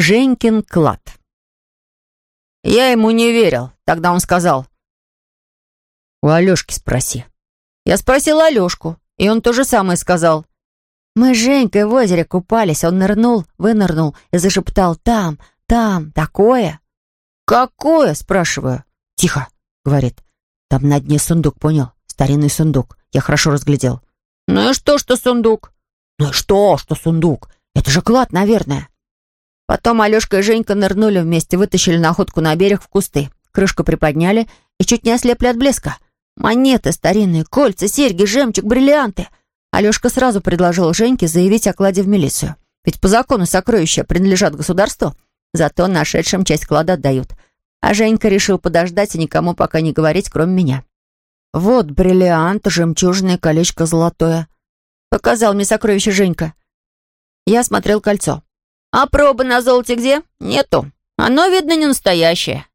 Женькин клад. Я ему не верил. Тогда он сказал, «У Алешки спроси». Я спросил Алешку, и он то же самое сказал. Мы с Женькой в озере купались, он нырнул, вынырнул и зашептал «Там, там, такое». «Какое?» — спрашиваю. «Тихо», — говорит. «Там на дне сундук, понял? Старинный сундук. Я хорошо разглядел». «Ну и что, что сундук?» «Ну и что, что сундук? Это же клад, наверное». Потом Алешка и Женька нырнули вместе, вытащили находку на берег в кусты. Крышку приподняли и чуть не ослепли от блеска. Монеты старинные, кольца, серьги, жемчуг, бриллианты. Алешка сразу предложил Женьке заявить о кладе в милицию. Ведь по закону сокровища принадлежат государству, зато нашедшим часть клада отдают. А Женька решил подождать и никому пока не говорить, кроме меня. «Вот бриллиант, жемчужное колечко золотое», — показал мне сокровище Женька. Я смотрел кольцо. «А проба на золоте где? Нету. Оно, видно, не настоящее».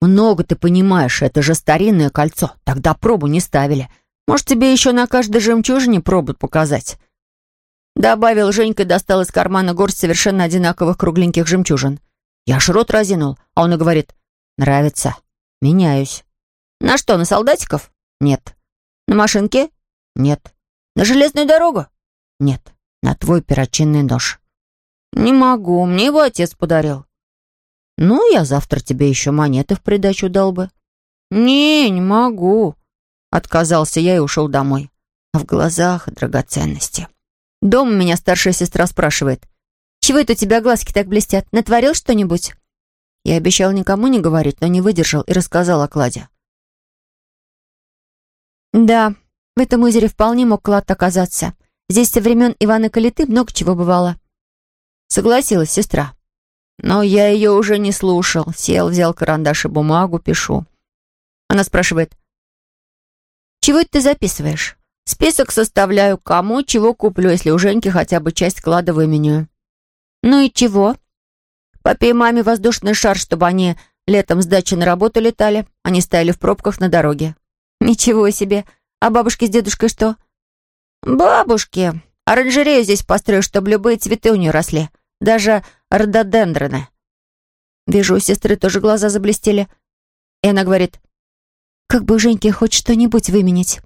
«Много ты понимаешь, это же старинное кольцо. Тогда пробу не ставили. Может, тебе еще на каждой жемчужине пробу показать?» Добавил Женька и достал из кармана горсть совершенно одинаковых кругленьких жемчужин. Я аж рот разинул, а он и говорит, «Нравится. Меняюсь». «На что, на солдатиков?» «Нет». «На машинке?» «Нет». «На железную дорогу?» «Нет. На твой перочинный нож». «Не могу, мне его отец подарил». «Ну, я завтра тебе еще монеты в придачу дал бы». «Не, не могу», — отказался я и ушел домой. А в глазах драгоценности. Дома меня старшая сестра спрашивает, «Чего это у тебя глазки так блестят? Натворил что-нибудь?» Я обещал никому не говорить, но не выдержал и рассказал о кладе. «Да, в этом озере вполне мог клад оказаться. Здесь со времен Ивана Калиты много чего бывало». Согласилась сестра. Но я ее уже не слушал. Сел, взял карандаш и бумагу, пишу. Она спрашивает, «Чего это ты записываешь?» «Список составляю, кому чего куплю, если у Женьки хотя бы часть клада выменю». «Ну и чего?» «Папе и маме воздушный шар, чтобы они летом с дачи на работу летали. Они стояли в пробках на дороге». «Ничего себе! А бабушки с дедушкой что?» «Бабушки! Оранжерею здесь построю, чтобы любые цветы у нее росли. Даже рододендроны. Вижу, у сестры тоже глаза заблестели. И она говорит, «Как бы у Женьки хоть что-нибудь выменить?»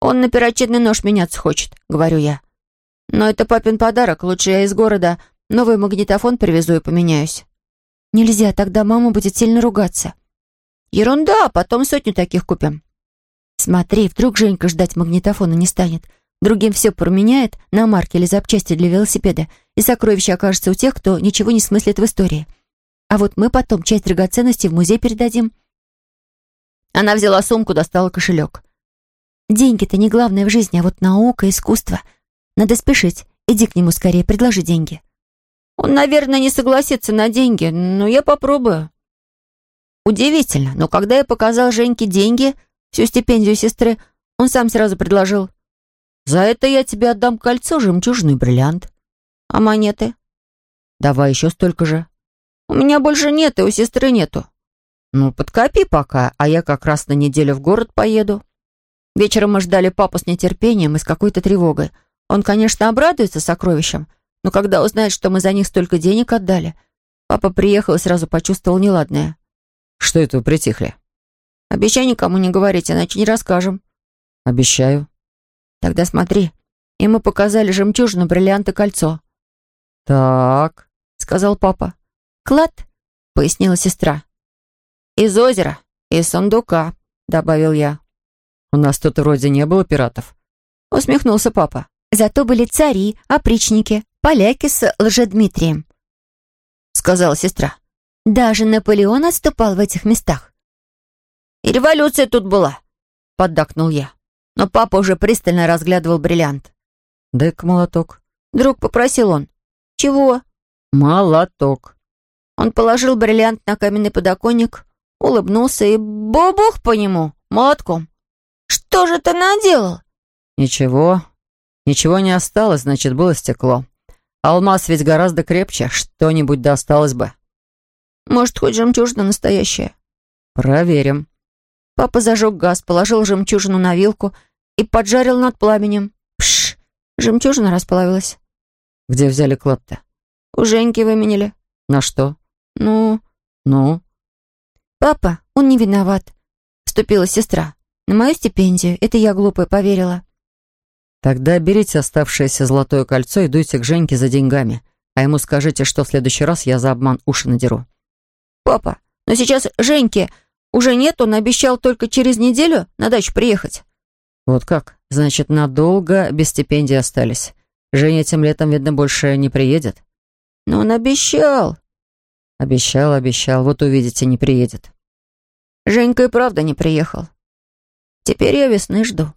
«Он на перочинный нож меняться хочет», — говорю я. «Но это папин подарок. Лучше я из города новый магнитофон привезу и поменяюсь». «Нельзя, тогда мама будет сильно ругаться». «Ерунда, потом сотню таких купим». «Смотри, вдруг Женька ждать магнитофона не станет. Другим все променяет на марки или запчасти для велосипеда, и сокровище окажется у тех, кто ничего не смыслит в истории. А вот мы потом часть драгоценностей в музей передадим. Она взяла сумку, достала кошелек. Деньги-то не главное в жизни, а вот наука, искусство. Надо спешить. Иди к нему скорее, предложи деньги. Он, наверное, не согласится на деньги, но я попробую. Удивительно, но когда я показал Женьке деньги, всю стипендию сестры, он сам сразу предложил. За это я тебе отдам кольцо, жемчужный бриллиант. А монеты? Давай еще столько же. У меня больше нет, и у сестры нету. Ну, подкопи пока, а я как раз на неделю в город поеду. Вечером мы ждали папу с нетерпением и с какой-то тревогой. Он, конечно, обрадуется сокровищам, но когда узнает, что мы за них столько денег отдали... Папа приехал и сразу почувствовал неладное. «Что это вы притихли?» «Обещай никому не говорить, иначе не расскажем». «Обещаю». Тогда смотри. Ему показали жемчужину, бриллианты, кольцо. «Так», — сказал папа. «Клад», — пояснила сестра. «Из озера, из сундука», — добавил я. «У нас тут вроде не было пиратов», — усмехнулся папа. «Зато были цари, опричники, поляки с Лжедмитрием», — сказала сестра. «Даже Наполеон отступал в этих местах». «И революция тут была», — поддакнул я. Но папа уже пристально разглядывал бриллиант. «Дай-ка молоток». Друг попросил он. «Чего?» «Молоток». Он положил бриллиант на каменный подоконник, улыбнулся и бобух по нему молотком. «Что же ты наделал?» «Ничего. Ничего не осталось, значит, было стекло. Алмаз ведь гораздо крепче, что-нибудь досталось бы». «Может, хоть жемчужина настоящая?» «Проверим». Папа зажег газ, положил жемчужину на вилку и поджарил над пламенем. Пш! Жемчужина расплавилась. «Где взяли клад-то?» «У Женьки выменили». На что? Ну, Ну? папа, он не виноват. Вступила сестра. На мою стипендию. Это я глупая поверила. Тогда берите оставшееся золотое кольцо и дуйте к Женьке за деньгами. А ему скажите, что в следующий раз я за обман уши надеру. Папа, но сейчас Женьки уже нет, он обещал только через неделю на дачу приехать. Вот как? Значит, надолго без стипендии остались. Женя этим летом, видно, больше не приедет. Но он обещал. Обещал, обещал. Вот увидите, не приедет. Женька и правда не приехал. Теперь я весны жду.